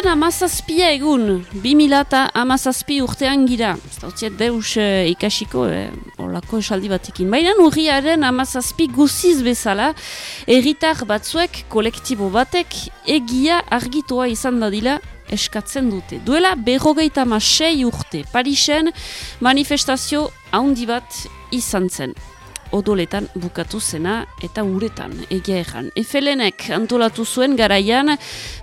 Urriaren amazazpia egun, 2000 amazazpi urtean gira. Zautziet deus eh, ikasiko, eh, olako esaldi batekin. Baina urriaren amazazpi guziz bezala, erritar batzuek, kolektibo batek, egia argitoa izan dadila eskatzen dute. Duela berrogeita sei urte, Parisen manifestazio haundi bat izan zen odoletan bukatu zena eta uretan egia erran. Efelenek antolatu zuen garaian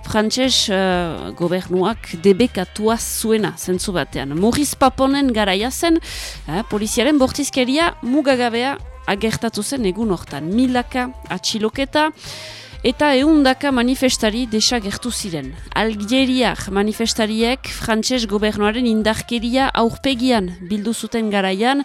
frantses uh, gobernuak debekatua zuena zentzu batean. Moriz Paponen garaia zen, uh, poliziaren bortizkeria mugagabea agertatu zen egun hortan. Milaka atxiloketa, eta eundaka manifestari desagertu ziren. Algeriak manifestariek frantses gobernuaren indarkeria aurpegian bildu zuten garaian,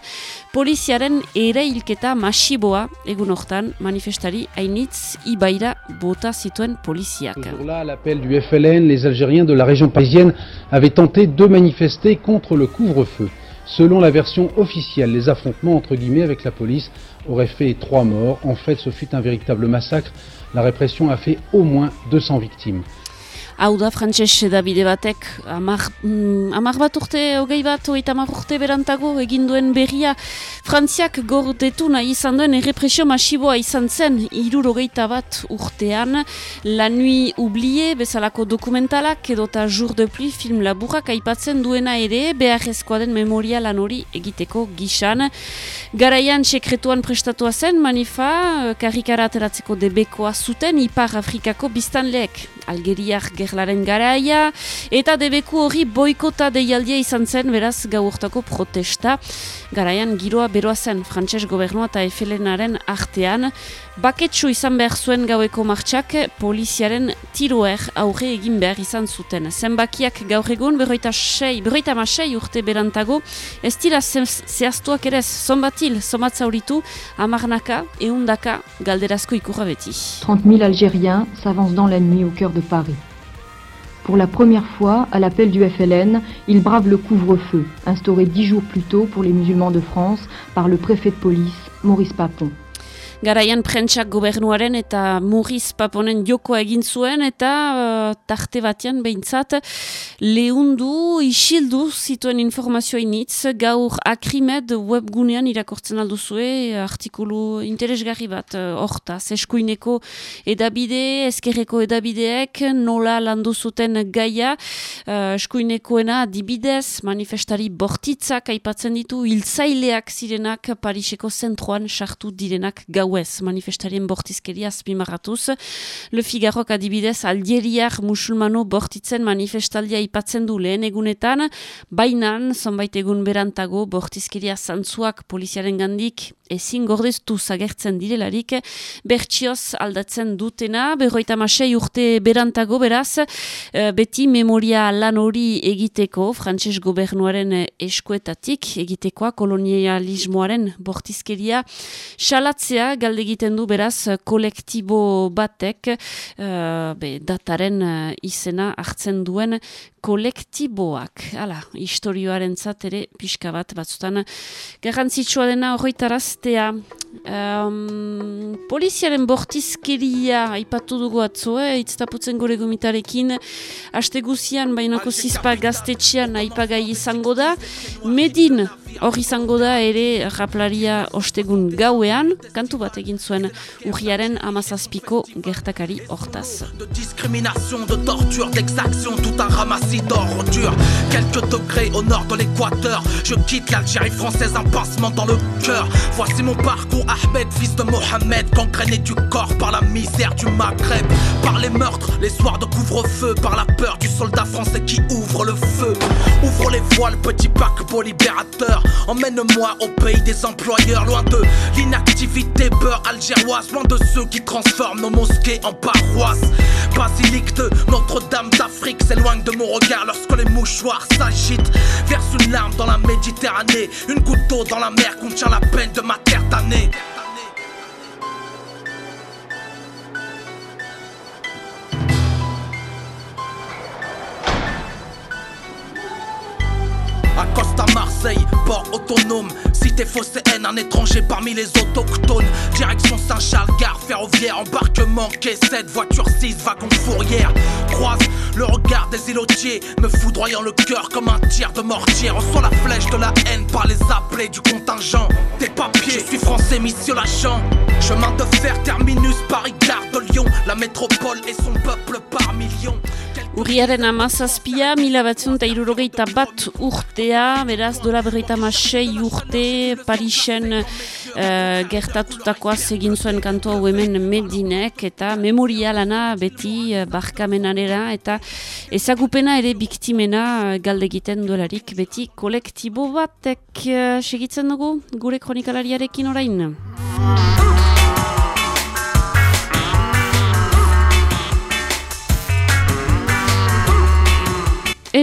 poliziaren ere hilketa masiboa egun hortan manifestari hainitz ibaira bota zituen poliziak. Là, à l'appel du FLN, les Algériens de la région parisienne avaient tenté de manifester contre le couvre-feu. Selon la version officielle, les affrontements entre guillemets avec la police auraient fait trois morts. En fait, ce fut un véritable massacre. La répression a fait au moins 200 victimes. Hau da, frantses edabide batek, amar, mm, bat urte, hogei bat, hogei tamar urte berantago egin duen berria, frantziak gordetu nahi izan duen errepresio masiboa izan zen, irur hogeita bat urtean, La Nuit Oublié, bezalako dokumentalak, edota Jour de Pluie film laburrak aipatzen duena ere, beharrezkoa den memoria lan hori egiteko gisan. Garaian sekretuan prestatua zen, manifa, karikara ateratzeko debekoa zuten, Ipar Afrikako biztanleek, Algeriak gerlaren garaia, eta debeku hori boikota deialdia izan zen, beraz gaurtako protesta. Garaian giroa beroa zen frantses gobernua eta efelenaren artean, baketsu izan behar zuen gaueko martxak poliziaren tiroer aurre egin behar izan zuten. Zenbakiak gaur egun berroita sei, berroita sei urte berantago, ez dira zehaztuak ere zonbatil, horitu, amarnaka, eundaka, galderazko ikurra beti. 30.000 Algériens s'avancent dans la nuit au cœur de Paris. Pour la première fois, à l'appel du FLN, ils bravent le couvre-feu, instauré dix jours plus tôt pour les musulmans de France par le préfet de police, Maurice Papon. Garaian prentsak gobernuaren eta Muriz Paponen joko egin zuen eta uh, tarte batean behintzat lehundu isildu zituen informazioa initz. Gaur akrimed webgunean irakortzen alduzue artikulu interesgarri bat uh, horta eskuineko edabide, eskerreko edabideek nola landu zuten gaia. Uh, eskuinekoena dibidez manifestari bortitzak aipatzen ditu hiltzaileak zirenak Pariseko zentroan sartu direnak gau gauez manifestarien bortizkeria azpimarratuz. Le Figarok adibidez aldieriak musulmano bortitzen manifestaldia ipatzen du lehen egunetan, bainan, zonbait egun berantago, bortizkeria zantzuak poliziaren gandik ezin gordeztu zagertzen direlarik, bertsioz aldatzen dutena, berroita masei urte berantago beraz, eh, beti memoria lan hori egiteko, frantses gobernuaren eskuetatik, egitekoa kolonialismoaren bortizkeria, salatzea galde egiten du beraz kolektibo batek uh, be, dataren uh, izena hartzen duen kolektiboak. Hala, historioaren ere pixka bat batzutan garrantzitsua dena horretaraztea. Um, poliziaren bortizkeria aipatu dugu atzo, eh? itztaputzen gore gomitarekin, haste guzian, bainako zizpa gaztetxean aipagai izango da. Medin, hor izango da ere raplaria ostegun gauean, kantu bat egin zuen urriaren amazazpiko gertakari hortaz. De discrimination, de torture, d'exaction, tout un ramassis d'ordures. Quelques degrés au nord de l'équateur, je quitte l'Algérie française, un pincement dans le cœur. Voici mon parcours, Ahmed, fils de Mohamed, gangréné du corps par la misère du Maghreb, par les meurtres, les soirs de couvre-feu, par la peur du soldat français qui ouvre le feu. Ouvre les voiles, petit paquebot libérateur, emmène-moi au pays des employeurs, loin de l'inactivité beurre algéroise, loin de ceux qui transforment nos mosquées en paroisses. Basilique de Notre-Dame d'Afrique s'éloigne de mon regard lorsque les mouchoirs s'agitent. Verse une larme dans la Méditerranée, une goutte d'eau dans la mer contient la peine de ma terre damnée. À Costa Marseille, passeport autonome. Fausse haine, un étranger parmi les autochtones. Direction Saint-Charles, gare ferroviaire, embarquement, quai 7, voiture 6, wagon fourrière. Le regard des îlotiers, me foudroyant le cœur comme un tir de mortier. Reçois la flèche de la haine par les appelés du contingent. Des papiers, je suis français, mission lachant. Chemin de fer, terminus, Paris, gare de Lyon. La métropole et son peuple par millions. Urriaren amazazpia, mila batzun eta irurogeita bat urtea, beraz, dola berreita masei urte, Parisen uh, gertatutakoa egin zuen kantua hemen medinek, eta memorialana beti uh, barkamenanera, eta ezagupena ere biktimena uh, galde egiten duelarik, beti kolektibo batek uh, segitzen dugu, gure kronikalariarekin orain.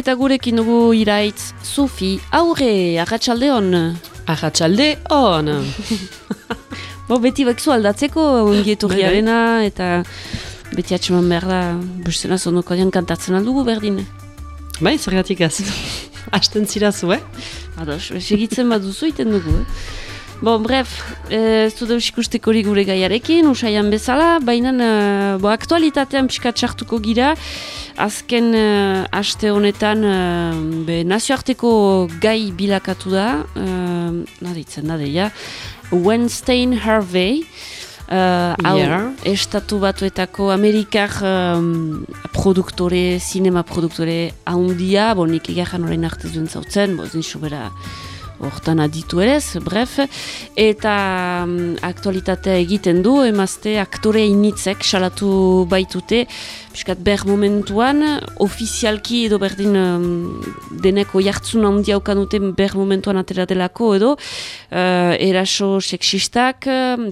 Eta gurekin dugu iraitz, Sofi, aurre, agatxalde hon. Agatxalde hon. Bo, beti bekzu aldatzeko, ongieturriarena, bai, bai. eta beti atxeman behar da, bustena zonoko kantatzen aldugu berdin. Bai, zergatik az. Asten zirazu, eh? Ados, segitzen bat duzu iten dugu, eh? Bon, bref, ez eh, du ikusteko gure gaiarekin, usaian bezala, baina uh, aktualitatean pixka txartuko gira, azken uh, aste honetan uh, be, nazioarteko gai bilakatu da, uh, naditzen da deia, Weinstein Harvey, uh, yeah. estatu batuetako Amerikar um, produktore, sinema produktore haundia, bon, nik egajan orain arte duen zautzen, bo, zin sobera hortan aditu erez, bref, eta um, aktualitatea egiten du, emazte aktore initzek salatu baitute, piskat ber momentuan, ofizialki edo berdin um, deneko jartzun handia ukanuten ber momentuan atera delako edo, uh, eraso seksistak,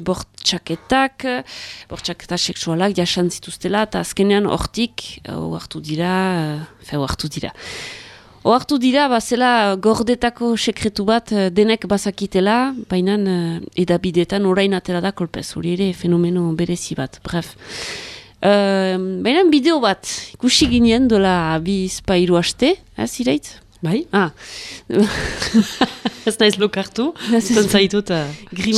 bortxaketak, bortxaketa seksualak jasan zituztela, eta azkenean hortik, uh, hartu dira, uh, feu hartu dira. Oartu dira, bazela gordetako sekretu bat eh, denek bazakitela, baina uh, edabidetan orain atera da kolpez, hori ere fenomeno berezi bat, bref. Uh, baina bideo bat, ikusi ginen dola bi spairu haste, ez irait? Bai? Ah. ez naiz lokartu, zantzaitut uh,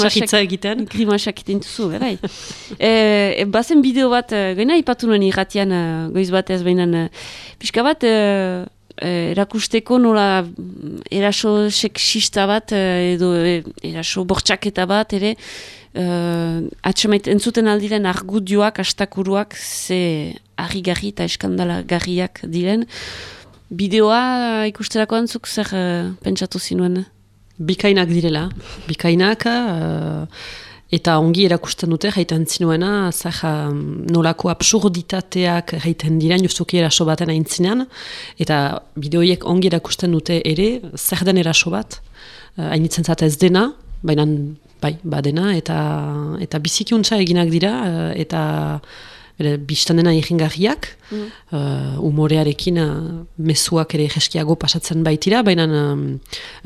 sakitza egiten. Grimasak egiten duzu, bai. e, bazen bideo bat, uh, gaina ipatu nuen irratian, uh, goiz batez, baina uh, pixka bat, eh, erakusteko nola mm, eraso seksista bat eh, edo eh, eraso bortxaketa bat ere eh, atxamait entzuten aldiren argudioak, astakuruak ze harri-garri eta eskandala garriak diren. Bideoa ikusterako antzuk zer eh, pentsatu zinuen? Bikainak direla. Bikainak... Uh, Eta ongi erakusten dute, jaiten zinuena, zer nolako absurditateak jaiten diren justuki eraso baten aintzinean. Eta bideoiek ongi erakusten dute ere, zer den eraso bat, eh, hainitzen zate ez dena, baina bai, badena, eta, eta bizikiuntza eginak dira, eh, eta bere, biztan dena egingarriak, mm. uh, umorearekin uh, mezuak ere jeskiago pasatzen baitira, baina um,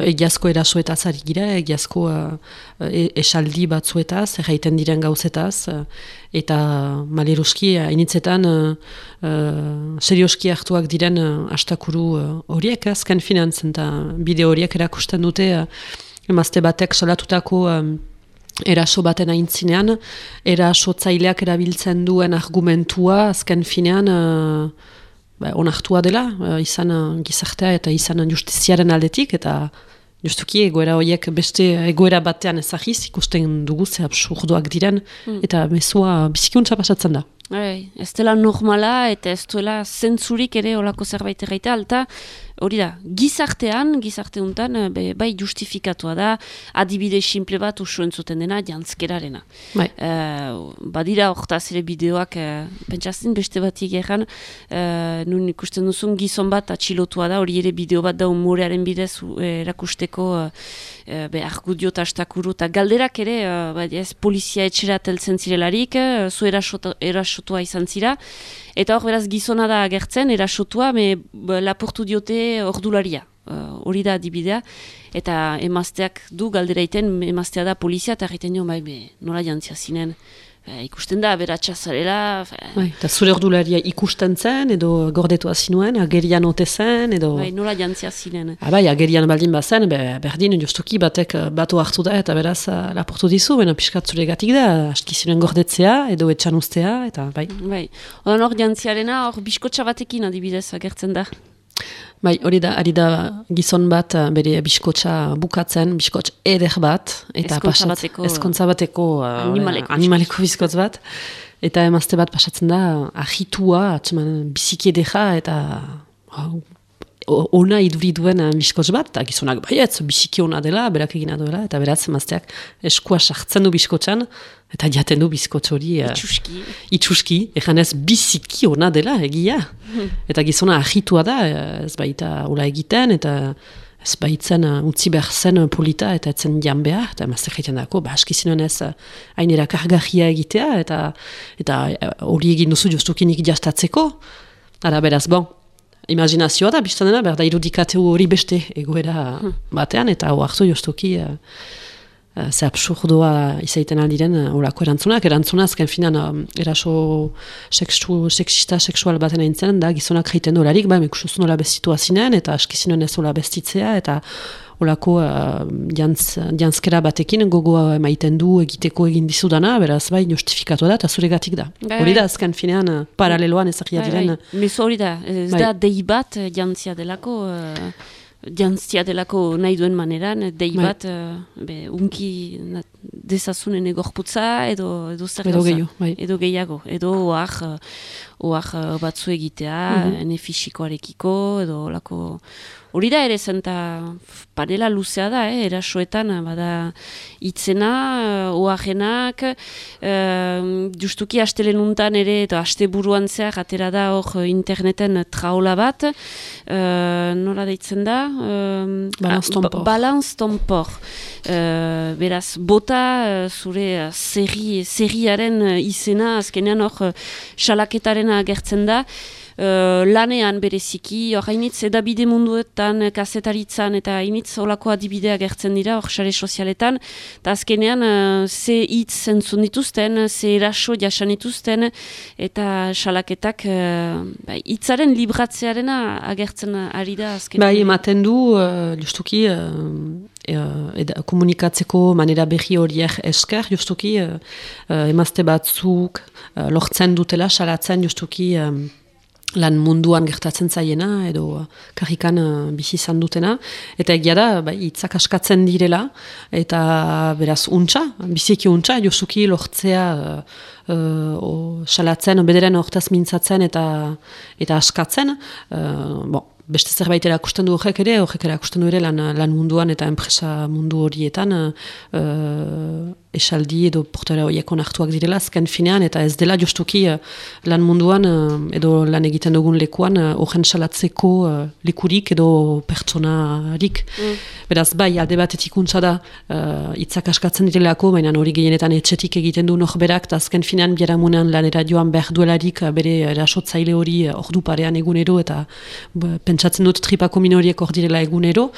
egiazko erasoetaz ari gira, egiazko uh, e, esaldi batzuetaz, erraiten diren gauzetaz, uh, eta maleruski uh, initzetan uh, uh, serioski hartuak diren uh, astakuru horiek, uh, azken finantzen, eta bide horiek erakusten dute, uh, emazte batek solatutako um, eraso baten aintzinean, eraso tzaileak erabiltzen duen argumentua, azken finean, uh, onartua dela, uh, izan uh, gizartea eta izan justiziaren aldetik, eta justuki egoera horiek beste egoera batean ezagiz, ikusten dugu ze absurdoak diren, hmm. eta mesua bizikuntza pasatzen da. Hai, ez dela normala eta ez duela zentzurik ere olako zerbait erraita, alta hori da, gizartean, gizarte honetan, eh, bai justifikatua da, adibide simple bat usuen zuten dena, jantzkerarena. Bai. Uh, badira horretaz ere bideoak, uh, beste bat egeran, uh, nun ikusten duzun gizon bat atxilotua da, hori ere bideo bat da umorearen bidez erakusteko uh, be, argudio eta astakuru, eta galderak ere, uh, bai, ez, polizia etxera teltzen zirelarik, uh, zu erasotua izan zira, Eta hor beraz gizona da agertzen, erasotua, me lapurtu diote ordularia. Uh, hori da adibidea. Eta emazteak du galderaiten, emaztea da polizia, eta egiten dio, bai, nola jantzia zinen. Ikusten da, beratxa zarela. Bai, eta zure ordularia ikusten zen, edo gordetua zinuen, agerian ote zen, edo... Bai, nola jantzia ziren. Ah, bai, agerian baldin bazen, be, berdin, justuki batek batu hartu da, eta beraz laportu dizu, bena piskat zure gatik da, aski gordetzea, edo etxan ustea, eta bai. Bai, hor jantziarena, hor biskotxa batekin adibidez agertzen da. Bai, hori da, ari da gizon bat eh, bere biskotxa bukatzen, biskotx eder bat. Eta eskontza bateko, eskontza bateko uh, animaleko, animaleko biskotz bat. Eta emazte bat pasatzen da, ahitua, atxeman, biziki edera, eta ona iduri duen biskotz bat, eta gizonak baietz, biziki ona dela, berak egina duela, eta beraz emazteak eskua sartzen du biskotxan, eta jaten du bizkotz hori... Uh, itxuski. Itxuski, egan ez biziki ona dela egia. Eta gizona ahitua da, ez baita ula egiten, eta ez baitzen uh, utzi behar zen polita, eta etzen jan behar, eta emazteak egiten dako, ba, eskizinen ez hainera kargahia egitea, eta eta hori egin duzu justukinik jastatzeko, Ara beraz, bon, imaginazioa da, biztan dena, berda irudikateu hori beste egoera hmm. batean, eta oartu joztoki uh, uh, ze absurdoa izaiten aldiren uh, orako erantzunak. Erantzuna azken finan uh, eraso sexu, sexista, sexual baten aintzen, da gizonak reiten dolarik, ba, mekusuzun hola bestitua zinen, eta askizinen ez hola bestitzea, eta olako uh, jantz, jantzkera batekin gogoa emaiten du egiteko egin dizudana, beraz bai justifikatu da eta zuregatik da. Bai, hori da bai. azken finean uh, paraleloan ezagia bai, diren. Bai. Meso hori da, ez Bai. da dei bat eh, jantzia delako, uh, jantzia delako nahi duen maneran, dei Bai. bat uh, be, unki dezazunen egorputza edo, edo zer Edo gehiago, bai. Edo gehiago, edo oak, uh, oak uh, batzu egitea, Mhm. ene fisikoarekiko, edo lako... Hori da ere zen, eta panela luzea da, eh, erasoetan, bada itzena, oajenak, uh, justuki astelen untan ere, eta aste buruan zehar, atera da hor interneten traola bat, uh, nola deitzen da? Uh, Balance ton port. Balance ton port. Uh, beraz, bota uh, zure uh, serri, serriaren uh, izena, azkenean hor salaketaren agertzen da, Uh, lanean bereziki, hor hainitz edabide munduetan, eh, kazetaritzan eta hainitz olako adibidea gertzen dira, hor sare sozialetan, eta azkenean uh, ze hitz zentzun dituzten, ze eraso jasan dituzten, eta salaketak uh, hitzaren libratzearena agertzen ari da azkenean. Bai, ematen du, uh, justuki, uh, eda, komunikatzeko manera berri horiek esker, justuki, uh, emazte batzuk uh, lortzen dutela, salatzen justuki um, lan munduan gertatzen zaiena, edo karrikan uh, bizi izan dutena, eta egia da, bai, hitzak askatzen direla, eta beraz untxa, biziki untxa, justuki lortzea uh, uh, salatzen, bederen hortaz mintzatzen eta eta askatzen, uh, bon, beste zerbait erakusten du horrek ere, horrek erakusten du ere lan, lan munduan eta enpresa mundu horietan uh, esaldi edo portara horiek onartuak direla azken finean eta ez dela justuki uh, lan munduan uh, edo lan egiten dugun lekuan uh, horren salatzeko lekurik edo pertsonarik. Mm. Beraz, bai, alde batetik untza da hitzak askatzen direlako, baina hori gehienetan etxetik egiten du norberak, eta azken finean biaramunean lanera joan behar duelarik bere erasotzaile hori ordu parean egunero, eta pentsatzen dut tripako minoriek hor direla egunero,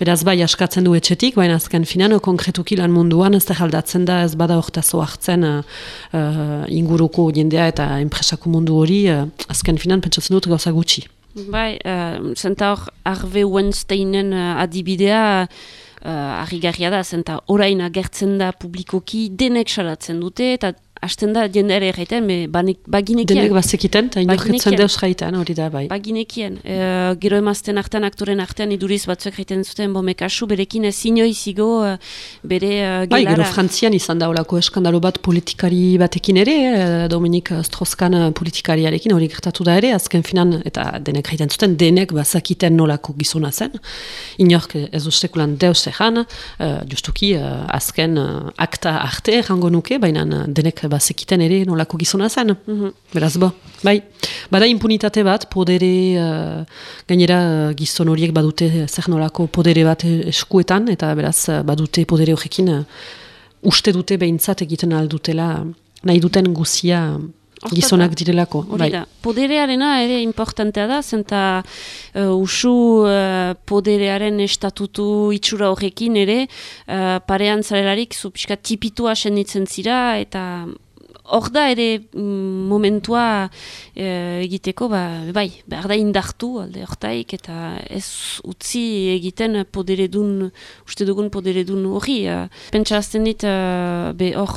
beraz bai askatzen du etxetik, baina azken finean uh, konkretuki lan munduan ez da aldatzen da ez bada hortazo hartzen uh, inguruko jendea eta enpresako mundu hori, uh, azken finean pentsatzen dut gauza gutxi. Bai, uh, zenta hor Harvey Weinsteinen uh, adibidea uh, argigarria da, zenta orain agertzen da publikoki denek salatzen dute, eta hasten da jendere erraiten, be, banek, baginekien. Denek bazekiten, eta inorketzen deus jaitan, hori da bai. Baginekien. Uh, gero emazten artean, aktoren artean, iduriz batzuek egiten zuten, bo mekasu, berekin ez inoiz igo uh, bere uh, Bai, gelara. gero Frantzian izan da olako eskandalo bat politikari batekin ere, eh, Dominik eh, politikariarekin hori gertatu da ere, azken finan, eta denek jaiten zuten, denek bazakiten nolako gizona zen. Inork ez ustekulan deus egan, eh, justuki eh, azken eh, akta arte errango nuke, baina eh, denek bazekiten ere nolako gizona zen. Mhm. Beraz, bo, bai. Bada impunitate bat, podere, eh, gainera eh, gizon horiek badute zer nolako podere bat eskuetan, eta beraz eh, badute podere horrekin eh, uste dute behintzat egiten aldutela nahi duten guzia gizonak direlako. Hori Bai. Poderearena ere importantea da, zenta uh, usu uh, poderearen estatutu itxura horrekin ere, uh, parean zarelarik zu pixka tipitua senditzen zira, eta hor da ere mm, momentua e, egiteko, ba, bai, behar da indartu alde hortaik, eta ez utzi egiten poderedun, uste dugun poderedun hori. Uh, Pentsa azten dit, uh, be hor,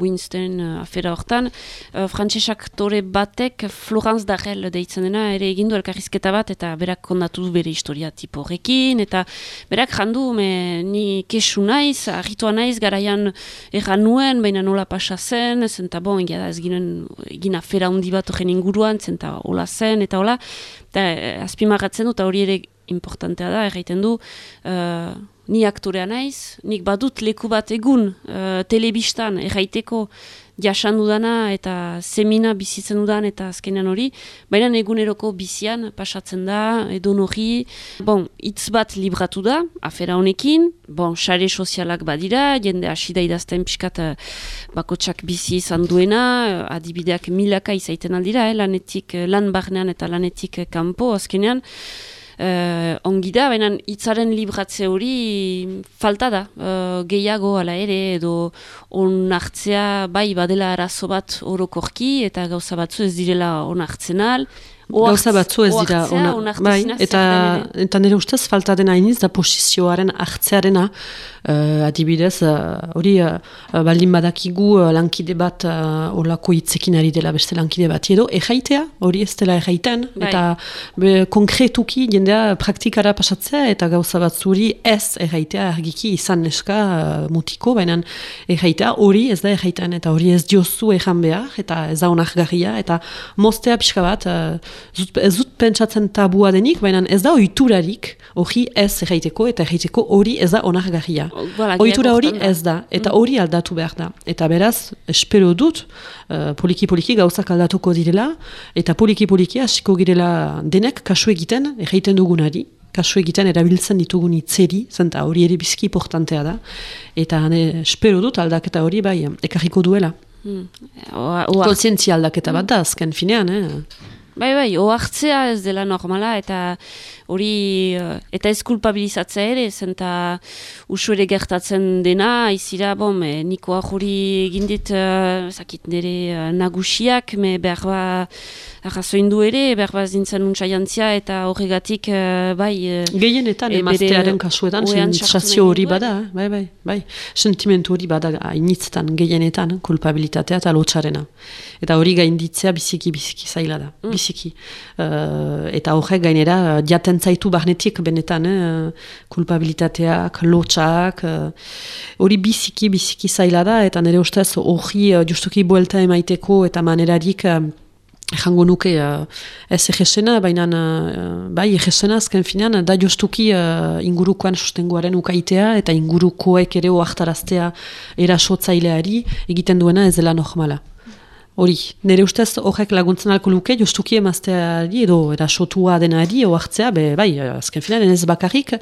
Winston afera hortan, uh, frantsesak tore batek Florence Darrell deitzen dena, ere egindu elkarrizketa bat, eta berak kondatu bere historia tipo horrekin, eta berak jandu, me, ni kesu naiz, arritua naiz, garaian erran nuen, baina nola pasa zen, zenta bon, egia da ez ginen, egin afera handi bat horren inguruan, zenta hola zen, eta hola, eta eh, azpimarratzen du, eta hori ere importantea da, erraiten du, uh, ni aktorea naiz, nik badut leku bat egun uh, telebistan erraiteko jasan dudana eta semina bizitzen dudan eta azkenean hori, baina eguneroko bizian pasatzen da, edo hori, bon, hitz bat libratu da, afera honekin, bon, sare sozialak badira, jende hasi da idazten pixkat uh, bakotsak bizi izan duena, uh, adibideak milaka izaiten aldira, eh, lanetik, lan barnean eta lanetik kanpo azkenean, uh, ongi da, baina hitzaren libratze hori falta da, uh, gehiago ala ere, edo onartzea bai badela arazo bat orokorki, eta gauza batzu ez direla onartzen al, Gauza batzu ez dira, ona, bai, eta, eta nire ustez falta dena iniz da posizioaren hartzearena, uh, adibidez, eh, hori uh, baldin badakigu uh, lankide bat uh, olako hitzekin ari dela beste lankide bat edo, erraitea, hori ez dela erraiten, bai. eta be, konkretuki jendea praktikara pasatzea, eta gauza batzuri ez erraitea argiki izan neska uh, mutiko, baina erraitea hori ez da erraiten, eta hori ez diozu erran behar, eta ez da onargarria, eta mostea pixka bat, zut, ez dut pentsatzen tabua denik, baina ez da oiturarik hori ez erraiteko eta erraiteko hori ez da onargarria. Oitura hori ez da, eta mm. hori aldatu behar da. Eta beraz, espero dut, poliki-poliki uh, gauzak aldatuko direla, eta poliki-poliki hasiko girela denek kasu egiten erraiten dugunari, kasu egiten erabiltzen ditugun itzeri, zenta hori ere bizki importantea da, eta ne, espero dut aldaketa hori bai, ekarriko duela. Mm. Kontzientzia aldaketa bat da, azken finean, eh? Bai, bai, oartzea ez dela normala eta hori eh, eta ez kulpabilizatzea ere, zenta usu ere gertatzen dena, izira, bom, e, niko ahuri egindit, uh, zakit nire nagusiak, me berba arrazoin du ere, berba zintzen untsa jantzia eta horregatik, bai... Gehienetan, e, emaztearen kasuetan, sensazio hori bada, bai, bai, bai, sentimentu hori bada, hainitzetan, gehienetan, kulpabilitatea eta lotxarena. Eta hori gainditzea biziki, biziki zaila da, mm biziki. Uh, eta horrek gainera, jaten zaitu barnetik benetan, eh, kulpabilitateak, lotxak, uh, hori biziki, biziki zaila da, eta nire ustez hori uh, justuki buelta emaiteko eta manerarik uh, Jango nuke ez egesena, baina bai egesena azken finean, da justuki ingurukoan sustengoaren ukaitea eta ingurukoek ere oaktaraztea erasotzaileari egiten duena ez dela normala. Hori, nire ustez horrek laguntzen alko luke, justuki emazteari edo erasotua denari oartzea, be, bai, azken filan, ez bakarrik,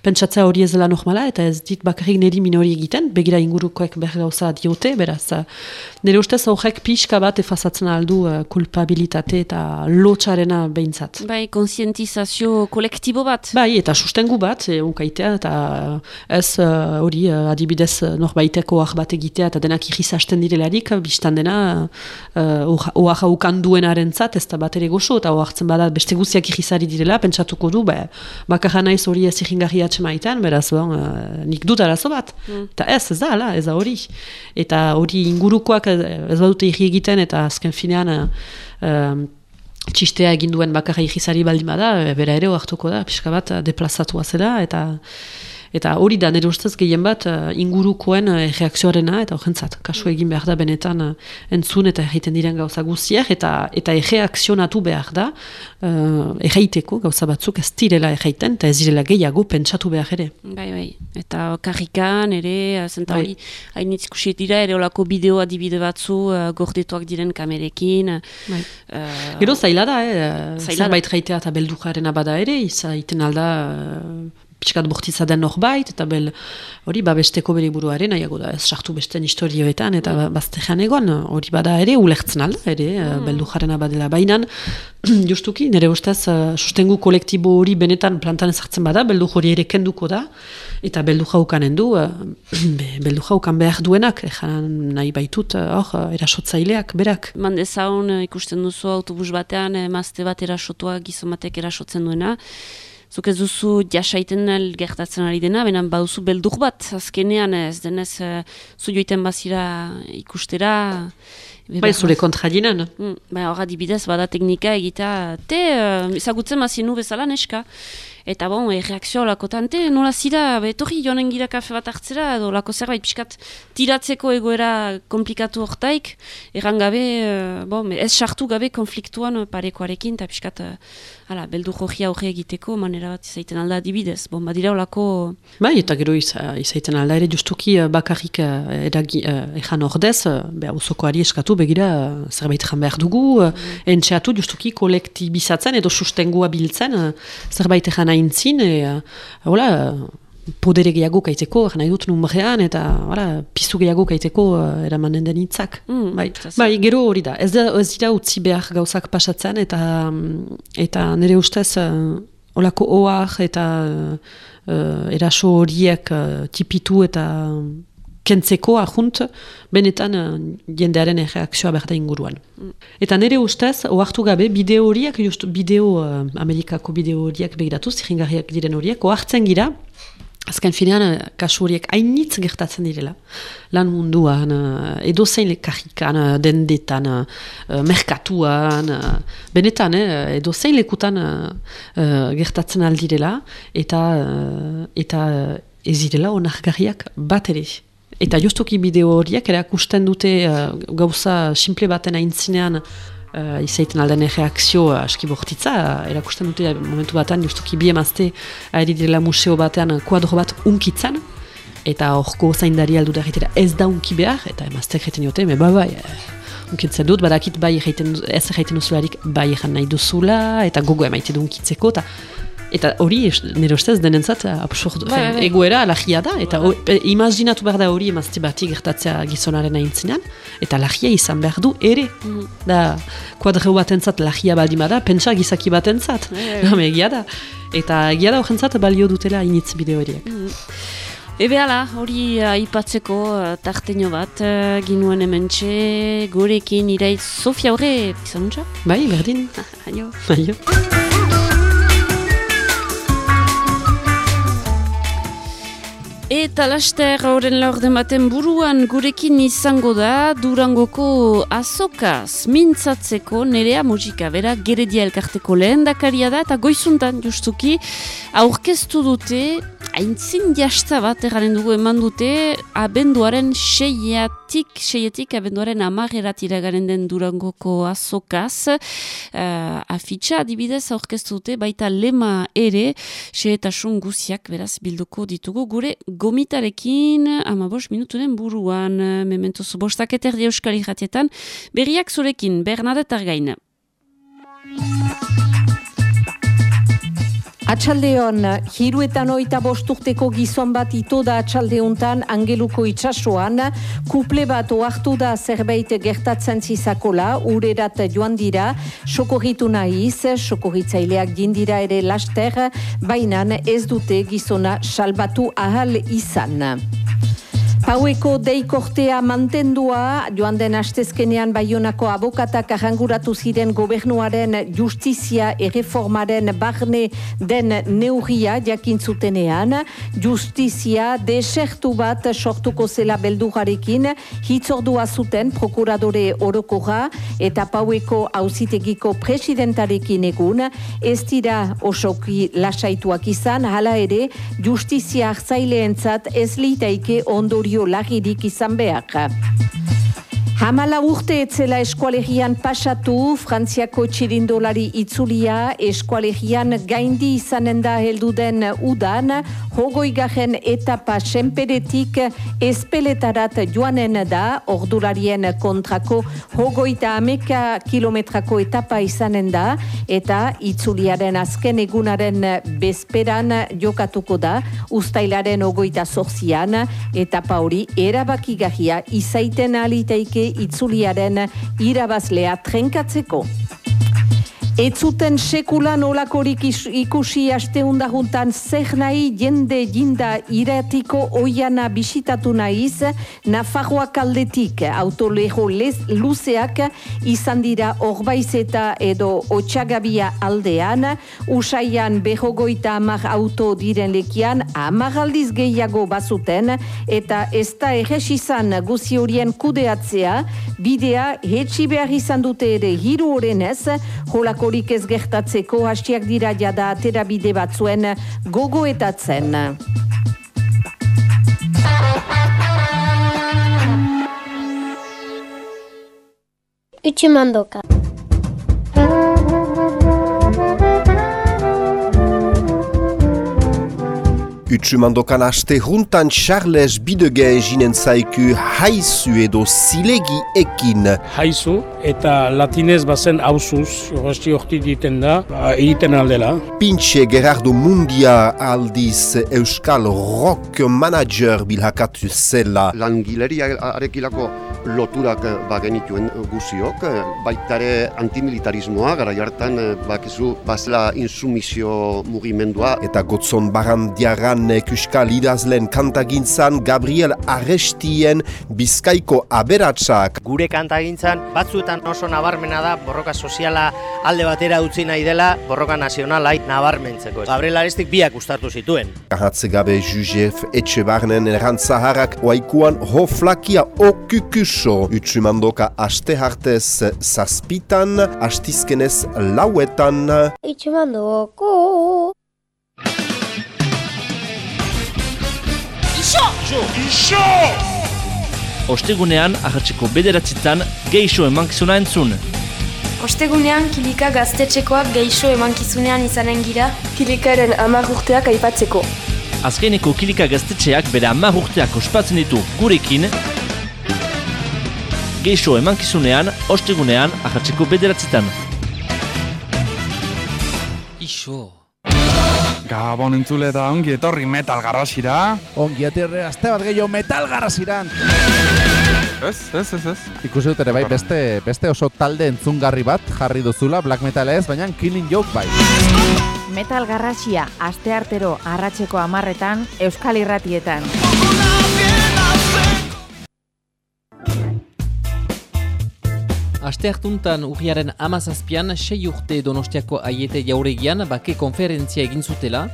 pentsatzea hori ez dela normala, eta ez dit bakarrik niri minori egiten, begira ingurukoek behar gauza diote, beraz, nire ustez horrek pixka bat efazatzen aldu uh, kulpabilitate eta lotxarena behintzat. Bai, konsientizazio kolektibo bat. Bai, eta sustengu bat, e, ukaitea, eta ez uh, hori uh, adibidez norbaiteko bat egitea, eta denak irrizasten direlarik, biztan dena, uh, oaxa ukan duenaren zat, ez da bat ere gozo, eta oaxtzen bada beste guziak ikizari direla, pentsatuko du, ba, bakarra naiz hori ez ikingarri atxemaitan, beraz, bon, uh, nik dut arazo bat. Mm. Eta ez, ez da, ala, ez da hori. Eta hori ingurukoak ez badute irri egiten, eta azken finean, uh, txistea egin duen bakarra ikizari baldin bada, bera ere oartuko da, pixka bat deplazatua zela, eta Eta hori da, nire ustez gehien bat uh, ingurukoen uh, reakzioarena, eta horrentzat, kasu egin behar da benetan uh, entzun eta egiten diren gauza guztiak, eta eta erreakzionatu behar da, uh, erraiteko gauza batzuk ez direla erraiten, eta ez direla gehiago pentsatu behar ere. Bai, bai, eta karrikan ere, zenta bai. hori, hainitz dira, ere olako bideo adibide batzu, uh, gordetuak diren kamerekin. Bai. Uh, Gero zaila da, eh? zaila zerbait reitea eta beldujaren abada ere, izaiten alda pixkat bortitza den norbait, eta bel, hori, ba, besteko bere buruaren, nahiago da, ez sartu besten historioetan, eta mm. baztean egon, hori bada ere, ulertzen alda, ere, mm. beldu jarena badela bainan, justuki, nire ustez, uh, sustengu kolektibo hori benetan plantan ezartzen bada, beldu hori ere kenduko da, eta beldu jaukanen du, uh, beldu jaukan behar duenak, ejan nahi baitut, hor, uh, erasotzaileak, berak. Mande zaun, ikusten duzu autobus batean, emazte bat erasotua, gizomatek erasotzen duena, Zuk ez duzu jasaiten gertatzen ari dena, benan baduzu beldur bat, azkenean ez denez uh, zu joiten bazira ikustera. Bai, zure kontra jinen. Mm, bai, horra dibidez, bada teknika egita, te, uh, ezagutzen bazinu bezala neska. Eta bon, e, reakzio lako tante, nola zira, betorri joanen gira kafe bat hartzera, edo lako zerbait pixkat tiratzeko egoera komplikatu hortaik, erran gabe, uh, bon, ez sartu gabe konfliktuan parekoarekin, eta pixkat, uh, ala, beldu johia horre egiteko, manera bat izaiten alda adibidez. Bon, badira olako... Bai, eta gero izaiten alda ere justuki bakarrik uh, eragi, uh, ordez, beha usokoari eskatu, begira, zerbait jan behar dugu, mm. entxeatu justuki kolektibizatzen edo sustengua biltzen, zerbait ejan aintzin, e, hola, podere gehiago kaiteko, nahi dut numberean, eta hola, pizu gehiago kaiteko uh, eramanen den hitzak. Mm, bai. bai, gero hori da. Ez, da, ez dira utzi behar gauzak pasatzen, eta eta nire ustez, uh, holako oak eta uh, eraso horiek uh, tipitu eta kentzeko ahunt, benetan uh, jendearen reakzioa berda inguruan. Mm. Eta nire ustez, oartu gabe, bideo horiek, just bideo, uh, Amerikako bideo horiek begiratu, ziringarriak diren horiek, oartzen gira, azken finean, uh, kasu horiek hainitz gertatzen direla. Lan munduan, uh, edo zein lekarrikan, uh, dendetan, merkatuan, benetan, eh, edo zein lekutan uh, gertatzen aldirela, eta, uh, eta ez direla onargarriak bat ere. Eta justuki bideo horiek erakusten dute uh, gauza simple baten aintzinean uh, izaiten alden reakzio uh, aski bortitza. Uh, erakusten dute momentu batean justuki bi emazte ari direla museo batean kuadro bat unkitzen. Eta horko zaindari aldu da ez da unki behar, eta emazteak egiten dute, me bai bai, unkitzen dut, badakit bai egiten, ez egiten duzularik bai egin nahi duzula, eta gogo emaite du unkitzeko, eta Eta hori, nire ustez, denentzat, absurd, bai, bai. egoera lagia da, eta bai. imaginatu behar da hori emazte bati gertatzea gizonaren aintzinean, eta lagia izan behar du ere. Mm. Da, kuadreu bat entzat lagia baldima da, pentsa gizaki bat entzat. Bai, egia da. Eta egia da horrentzat balio dutela initz bideo horiek. Mm. Ebe ala, hori aipatzeko uh, tarteño bat, uh, ginuen hemen txe, gorekin iraiz Sofia horre, izan Bai, berdin. Aio. Aio. Eta laster horren laurden baten buruan gurekin izango da Durangoko azokaz. Mintzatzeko nerea musika bera geredia elkarteko lehen dakaria da eta goizuntan justuki aurkeztu dute haintzin jasta bat erraren dugu eman dute abenduaren seiatik, seietik abenduaren amarerat iragaren den Durangoko azokaz. Uh, afitxa adibidez aurkeztu dute baita lema ere seietasun guziak beraz bilduko ditugu. Gure gomitarekin, ama bost minuturen buruan, mementozu bostak eterdi euskal irratietan, berriak zurekin, Bernadette Argain. Atxaldeon, hiruetan oita bosturteko gizon bat ito da atxaldeuntan angeluko itxasuan, kuple bat oartu da zerbait gertatzen zizakola, urerat joan dira, sokorritu nahiz, sokorritzaileak jindira ere laster, bainan ez dute gizona salbatu ahal izan. Paueko deikortea mantendua, joan den astezkenean baionako abokatak arranguratu ziren gobernuaren justizia erreformaren barne den neuria jakintzutenean, justizia desertu bat sortuko zela beldugarekin, hitzordua zuten prokuradore orokoja eta paueko auzitegiko presidentarekin egun, ez dira osoki lasaituak izan, hala ere, justizia hartzaileentzat ez litaike ondori ondorio lagirik izan behar. Hamala urte etzela eskualegian pasatu, Frantziako txirindolari itzulia, eskualegian gaindi izanen da helduden udan, hogoigajen etapa senperetik espeletarat joanen da, ordularien kontrako hogoita ameka kilometrako etapa izanen da, eta itzuliaren azken egunaren bezperan jokatuko da, ustailaren hogoita zorzian, etapa hori erabakigahia izaiten aliteike itzuliaren irabazlea trenkatzeko. Ez zuten sekulan olakorik ikusi asteundahuntan zer nahi jende jinda iratiko oiana bisitatu nahiz, Nafarroa kaldetik autolejo luzeak izan dira orbaizeta edo otxagabia aldean, usaian behogoita amar auto diren lekian amar aldiz gehiago bazuten, eta ez da eges izan guzi horien kudeatzea, bidea hetsi behar izan dute ere hiru horrenez, holako halakorik ez gertatzeko hastiak dira jada atera bide batzuen gogoetatzen. Utsumandoka. Utsumandokan aste juntan Charles Bidege jinen zaiku haizu edo zilegi ekin. Haizu eta latinez bazen hausuz, horresti horti diten da, ba, egiten aldela. Pintxe Gerardo Mundia aldiz Euskal Rock Manager bilhakatu zela. Langileria arekilako loturak bagenituen guziok, baitare antimilitarismoa, gara jartan bakizu bazela insumizio mugimendua. Eta gotzon barandiaran Euskal idazlen kantagintzan Gabriel Arrestien Bizkaiko aberatsak. Gure kantagintzan batzuetan oso nabarmena da borroka soziala alde batera utzi nahi dela borroka nazionalai nabarmentzeko. Gabriel Arestik biak ustartu zituen. Kahatze gabe Juzef Etxebarnen erantzaharrak oaikuan hoflakia okukuso. Utsumandoka aste hartez zazpitan, astizkenez lauetan. Utsumandoko! Ixo! Ixo! Ostegunean, ahatzeko bederatzitan, geixo emankizuna entzun. Ostegunean, kilika gaztetxekoak geixo emankizunean izanen gira. Kilikaren amar urteak aipatzeko. Azkeneko kilika gaztetxeak bere amar urteak ospatzen ditu gurekin. Geixo emankizunean, ostegunean, ahatzeko bederatzitan. Ixo! Gabon entzule eta ongi etorri metal garrasira. Ongi etorri aste bat gehiago metal garrasiran. Ez, ez, ez, ez. Ikusi dut ere bai beste, beste oso talde entzungarri bat jarri duzula Black Metal ez, baina Killing Joke bai. Metal garrasia aste artero arratseko amarretan Euskal Irratietan. Aste hartuntan urriaren amazazpian, sei urte donostiako aiete jauregian bake konferentzia egin zutela.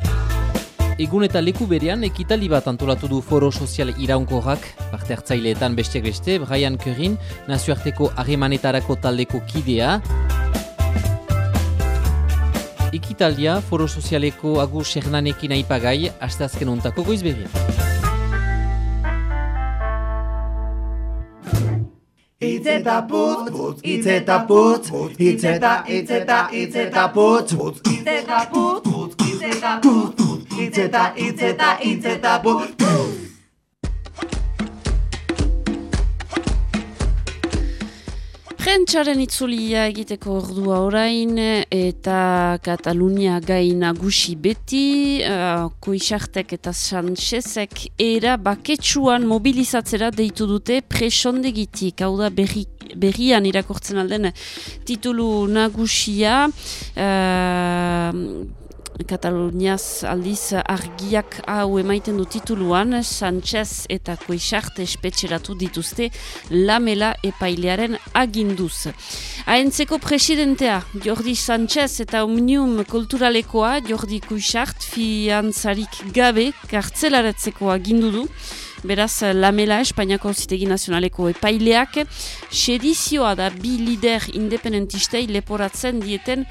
Egun eta leku berean ekitali bat antolatu du foro sozial iraunkorrak, parte hartzaileetan besteak beste, Brian Currin, nazioarteko harremanetarako taldeko kidea. Ekitalia foro sozialeko agus hernanekin aipagai, aste azken ontako goizberria. Itzeta putz, putz, itzeta putz, itzeta, itzeta, itzeta putz, putz, itzeta putz, putz, itzeta putz, itzeta, itzeta, itzeta putz, Prentxaren itzulia egiteko ordua orain eta Katalunia gai nagusi beti, uh, Koixartek eta Sanchezek era baketsuan mobilizatzera deitu dute presondegitik, hau da berri, berrian irakortzen alden titulu nagusia, uh, Kataluniaz aldiz argiak hau emaiten du tituluan, Sanchez eta Koixart espetxeratu dituzte lamela epailearen aginduz. Aentzeko presidentea, Jordi Sanchez eta Omnium kulturalekoa, Jordi Koixart, fiantzarik gabe kartzelaratzeko agindu du, beraz lamela Espainiako zitegi nazionaleko epaileak, sedizioa da bi lider independentistei leporatzen dieten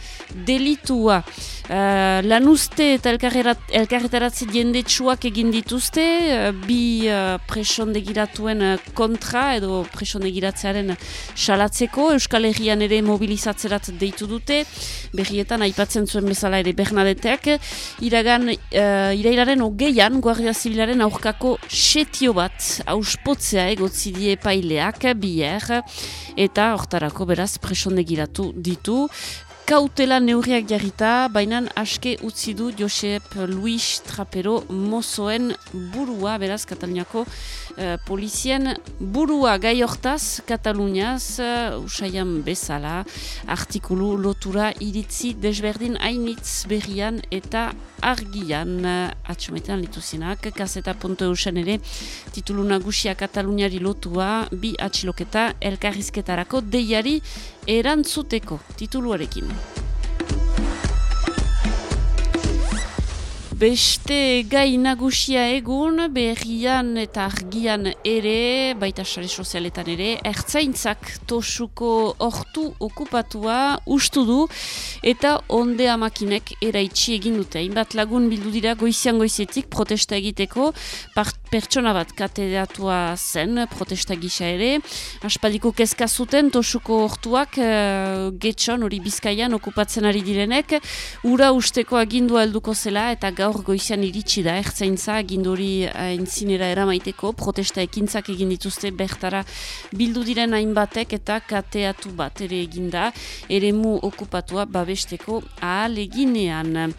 delitua. Uh, lanuzte eta elkarretaratze jendetsuak egin dituzte, uh, bi uh, presondegiratuen kontra edo presondegiratzearen salatzeko, Euskal Herrian ere mobilizatzerat deitu dute, berrietan aipatzen zuen bezala ere Bernadeteak, iragan, uh, irailaren ogeian, Guardia Zibilaren aurkako setio bat, auspotzea egotzi die paileak, bier, eta hortarako beraz presondegiratu ditu, kautela neurriak jarrita, baina aske utzi du Josep Luis Trapero mozoen burua, beraz, Kataluniako polizien burua gai hortaz, Kataluniaz, uh, usaian bezala, artikulu lotura iritzi desberdin hainitz berrian eta argian uh, atxometan lituzinak, kaseta ponto eusen ere, titulu nagusia Kataluniari lotua, bi atxiloketa elkarrizketarako deiari erantzuteko tituluarekin. Beste gai nagusia egun, berrian eta argian ere, baita sare sozialetan ere, ertzaintzak tosuko hortu okupatua ustu du eta onde amakinek eraitsi egin dute. Inbat lagun bildu dira goizian goizetik protesta egiteko, pertsona bat katedatua zen protesta gisa ere. Aspaldiko kezka zuten tosuko hortuak uh, getxon hori bizkaian okupatzen ari direnek, ura usteko agindua helduko zela eta gaur gaur goizian iritsi da ertzaintza gindori entzinera eramaiteko protesta ekintzak egin dituzte bertara bildu diren hainbatek eta kateatu bat ere eginda eremu okupatua babesteko ahal eginean.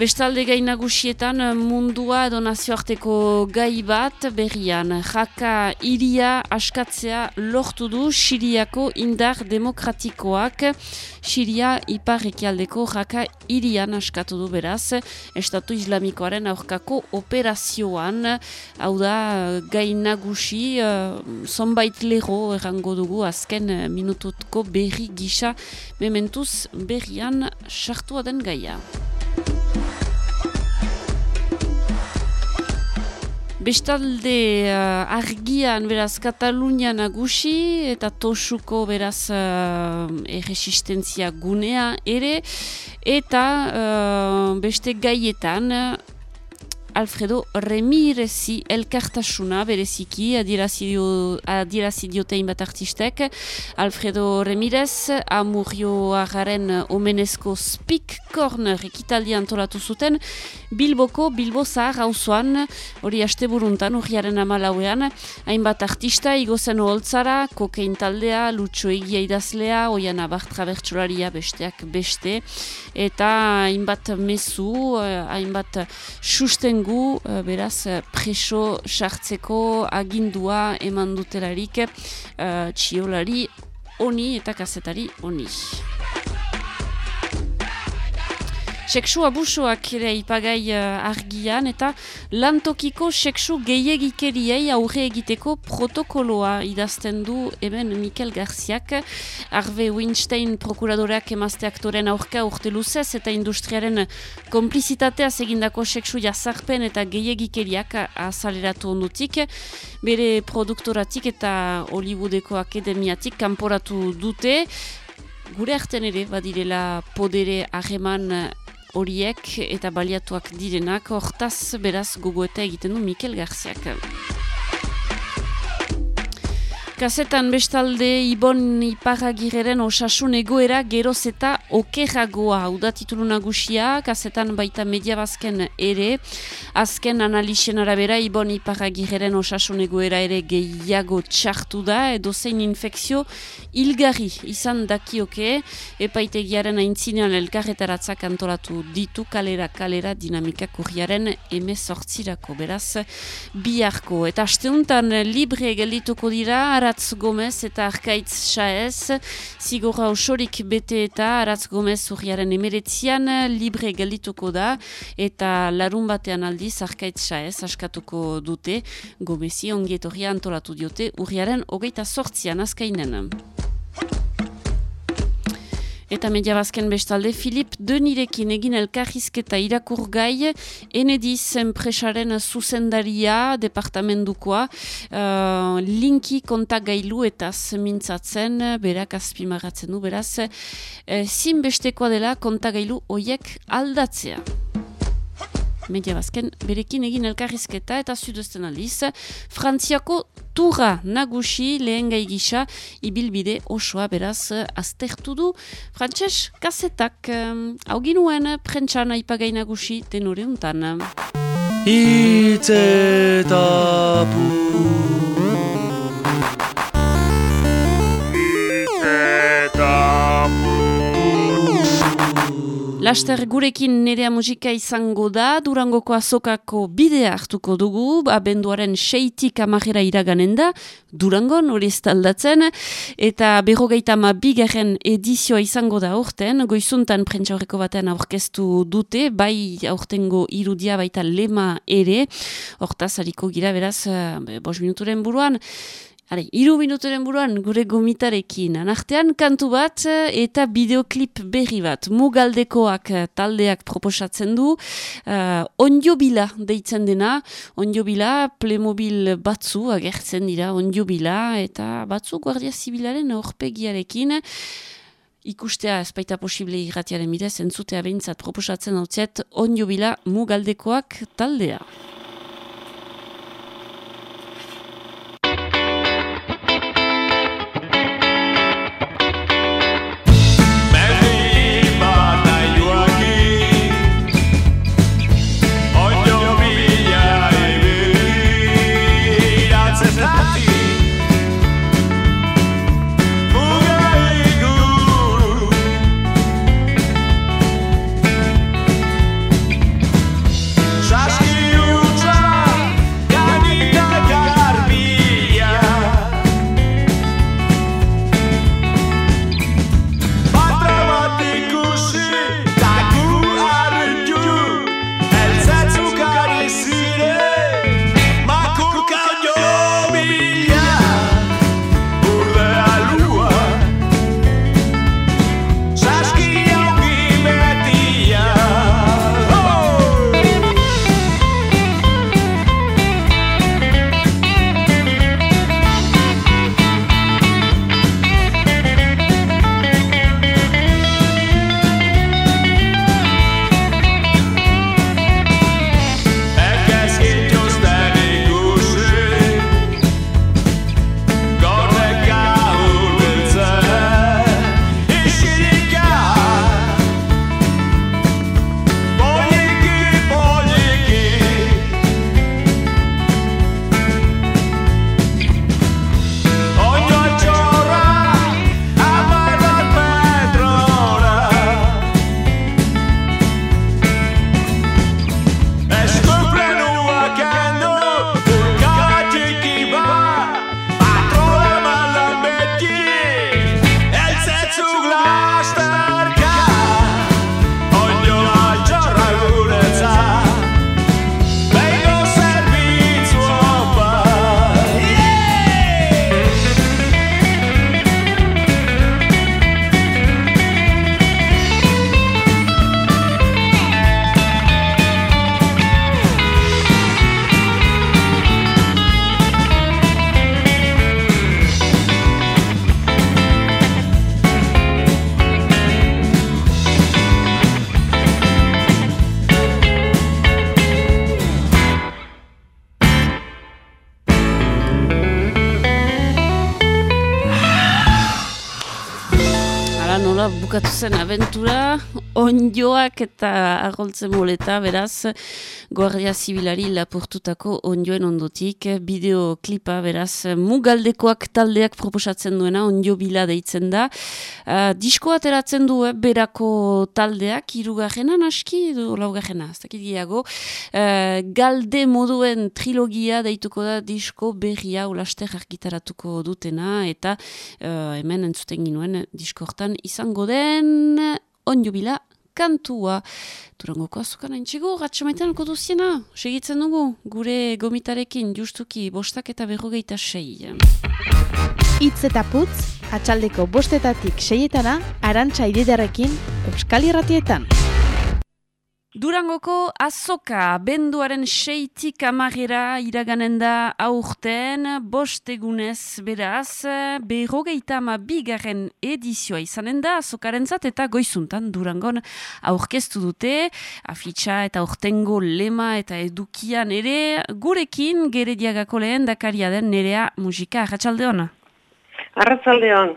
Bestalde gai nagusietan mundua edo nazioarteko gai bat berrian. Jaka iria askatzea lortu du Siriako indar demokratikoak. Siria ipar ekialdeko jaka irian askatu du beraz. Estatu islamikoaren aurkako operazioan. Hau da gai nagusi, uh, zonbait lero errango dugu azken minututko berri gisa. Mementuz berrian sartua den gaia. Bestalde uh, argian beraz Katalunia nagusi eta tosuko beraz uh, erresistentzia gunea ere. Eta uh, beste gaietan Alfredo Remirezi elkartasuna bereziki adierazidiotein bat artistek. Alfredo Remirez amurioagaren omenezko Speak Corner ekitaldi antolatu zuten Bilboko, Bilbo zahar hauzoan, hori haste buruntan, urriaren amalauean, hainbat artista igozen holtzara, kokein taldea, lutxo egia idazlea, oian abartra bertxolaria besteak beste, eta hainbat mezu, eh, hainbat susten gu, uh, beraz, preso sartzeko agindua eman dutelarik uh, txiolari oni eta kazetari oni. Seksu abusoak ere ipagai uh, argian eta lantokiko seksu gehiagikeriei aurre egiteko protokoloa idazten du hemen Mikel Garziak. Arve Winstein prokuradoreak emazte aktoren aurka urte luzez eta industriaren komplizitatea egindako seksu jazarpen eta gehiagikeriak azaleratu ondutik. Bere produktoratik eta Hollywoodeko akademiatik kanporatu dute. Gure artean ere, badirela podere hageman horiek eta baliatuak direnak, hortaz beraz gogoeta egiten du Mikel Garziak. Kazetan bestalde Ibon Iparagirren osasun egoera geroz eta okerragoa. Hau da titulu nagusia, kazetan baita media bazken ere, azken analizien arabera Ibon Iparagirren osasun egoera ere gehiago txartu da, edo zein infekzio hilgarri izan dakioke, epaitegiaren aintzinean elkarretaratzak antolatu ditu kalera kalera dinamika kurriaren emezortzirako, beraz biharko. Eta asteuntan libre geldituko dira, Aratz Gomez eta Arkaitz Saez, zigora osorik bete eta Aratz Gomez urriaren emeretzian libre geldituko da eta larun batean aldiz Arkaitz Saez askatuko dute Gomezi ongietorria antolatu diote urriaren hogeita sortzian azkainen. Eta media bazken bestalde, Filip Denirekin egin elkarrizketa irakur gai, enediz enpresaren zuzendaria, departamentukoa, uh, linki kontagailu eta mintzatzen, berak azpimagatzen du, beraz, uh, zinbestekoa dela kontagailu oiek aldatzea. Media bazken, berekin egin elkarrizketa eta zuduzten aldiz, Frantziako turra nagusi lehen gai gisa, ibilbide osoa beraz aztertu du. Frantses, kasetak, hau ginuen prentsan aipagai nagusi tenore untan. Itzetapu Laster gurekin nerea musika izango da, Durangoko azokako bidea hartuko dugu, abenduaren seitik amajera iraganen da, Durangon hori estaldatzen, eta berrogeita ma bigarren edizioa izango da aurten, goizuntan prentsa horreko batean aurkeztu dute, bai aurtengo irudia baita lema ere, hortaz hariko gira beraz, eh, bos minuturen buruan, Hale, iru minuturen buruan gure gomitarekin. Anartean kantu bat eh, eta bideoklip berri bat. Mugaldekoak eh, taldeak proposatzen du. Uh, ondiobila deitzen dena. Ondiobila, plemobil batzu agertzen dira ondiobila eta batzu guardia zibilaren horpegiarekin. Ikustea espaita posible irratiaren bidez, entzutea behintzat proposatzen hau zet, ondiobila mugaldekoak taldea. Bukatu zen aventura, onjoak eta argoltzen moleta, beraz, Guardia Zibilari lapurtutako onjoen ondotik, bideoklipa, beraz, mugaldekoak taldeak proposatzen duena, onjo bila deitzen da. Uh, disko ateratzen du, eh, berako taldeak, irugarrenan aski, edo laugarrena, ez dakit gehiago. Uh, galde moduen trilogia deituko da disko berria ulaster argitaratuko dutena, eta uh, hemen entzuten ginuen disko hortan izango den, onjubila kantua. Durangoko azukan haintxego, ratxamaitan koduziena, segitzen dugu, gure gomitarekin justuki bostak eta berrogeita sei. Itz eta putz, atxaldeko bostetatik seietana, arantxa ididarekin, Euskal Irratietan. Durangoko azoka benduaren seitik amagera iraganen da aurten, bostegunez beraz, berrogeita ama bigarren edizioa izanen da azokaren zat eta goizuntan Durangon aurkeztu dute, afitxa eta aurtengo lema eta edukian ere, gurekin gere diagako lehen dakaria den nerea musika, arratsalde hona? Arratzalde hon.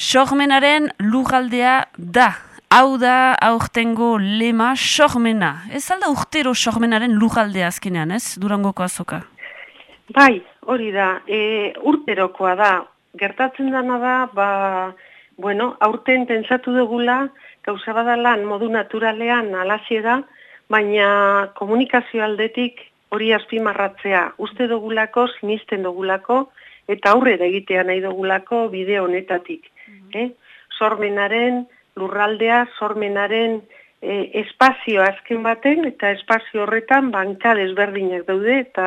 Sormenaren lugaldea da, Hau da aurtengo lema sormena. Ez alda urtero sormenaren lujaldea azkenean, ez? Durangoko azoka. Bai, hori da. E, urterokoa da. Gertatzen dana da, ba, bueno, aurten pentsatu dugula, gauza badalan modu naturalean alazie da, baina komunikazio aldetik hori azpimarratzea. Uste dugulako, sinisten dugulako, eta aurrera egitea nahi dugulako bideo honetatik. eh? Sormenaren, lurraldea sormenaren e, espazio azken baten eta espazio horretan banka desberdinak daude eta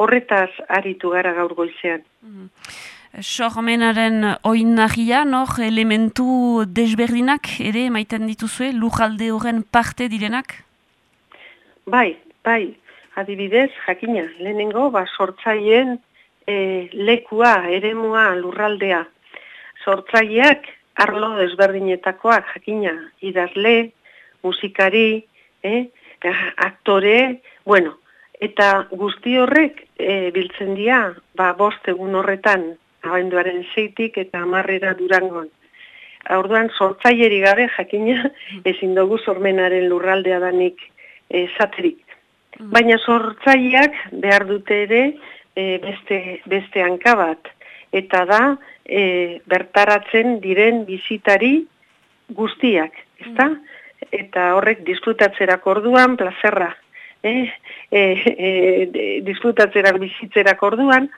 horretaz aritu gara gaur goizean. Mm. Sormenaren oinagia, nor, elementu desberdinak ere maiten dituzue, lujalde horren parte direnak? Bai, bai, adibidez, jakina, lehenengo, ba, sortzaien e, lekua, eremua, lurraldea. Sortzaileak arlo desberdinetakoak jakina, idazle, musikari, eh, aktore, bueno, eta guzti horrek e, biltzen dira, ba, bost egun horretan, abenduaren zeitik eta amarrera durangon. Orduan sortzaileri gabe jakina ezin dugu sormenaren lurraldea danik esaterik. Mm. Baina sortzaileak behar dute ere e, beste, beste hanka bat. Eta da, e, bertaratzen diren bizitari guztiak, ezta? Mm. Eta horrek disfrutatzerak orduan, plazerra, eh? e, e, disfrutatzerak bizitzerak orduan,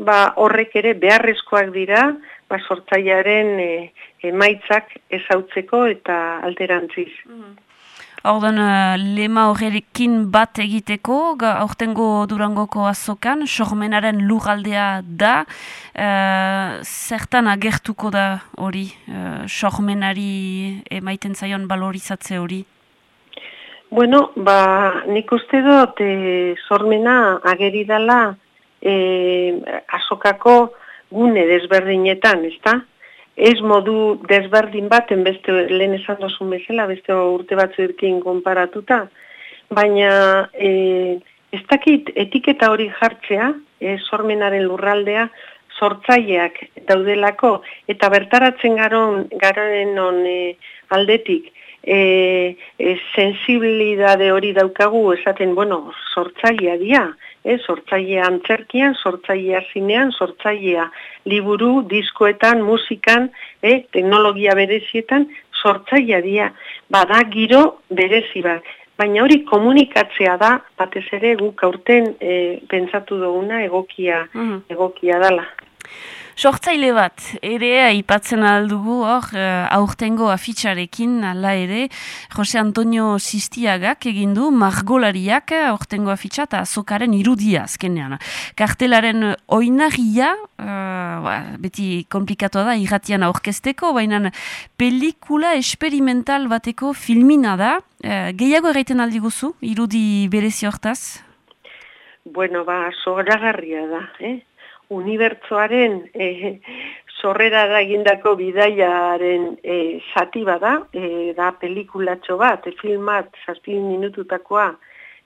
ba horrek ere beharrezkoak dira, ba sortzaiaren e, emaitzak ezautzeko eta alterantziz. Mm. Horten, uh, lema horrekin bat egiteko, aurtengo durangoko azokan, sormenaren lugaldea da, uh, zertan agertuko da hori, uh, sormenari emaiten zaion balorizatze hori? Bueno, ba, nik uste dut, e, sormena ageridala e, azokako gune desberdinetan, ezta? Ez modu desberdin baten beste lehen esan dozun bezala, beste urte batzu irkin konparatuta, baina e, ez dakit etiketa hori jartzea, e, sormenaren lurraldea, sortzaileak daudelako, eta bertaratzen garon, garoen on e, aldetik, e, e, sensibilidade hori daukagu, esaten, bueno, sortzailea dia, eh, sortzailea antzerkian, sortzailea zinean, sortzailea liburu, diskoetan, musikan, eh, teknologia berezietan, sortzailea dia, bada giro berezi bat. Baina hori komunikatzea da, batez ere guk aurten eh, pentsatu duguna egokia, mhm. egokia dala. Sortzaile bat, ere aipatzen aldugu hor, uh, aurtengo afitxarekin, ala ere, Jose Antonio Sistiagak egindu margolariak aurtengo afitxa eta azokaren irudia azkenean. Kartelaren oinagia, uh, beti komplikatu da, irratian aurkezteko, baina pelikula esperimental bateko filmina da. Uh, gehiago erraiten aldi guzu, irudi berezi hortaz? Bueno, ba, sogragarria da, eh? Unibertsoaren e, sorrera da egindako bidaiaren e, zati bada, e, da pelikulatxo bat, e, filmat, zazpilin minututakoa,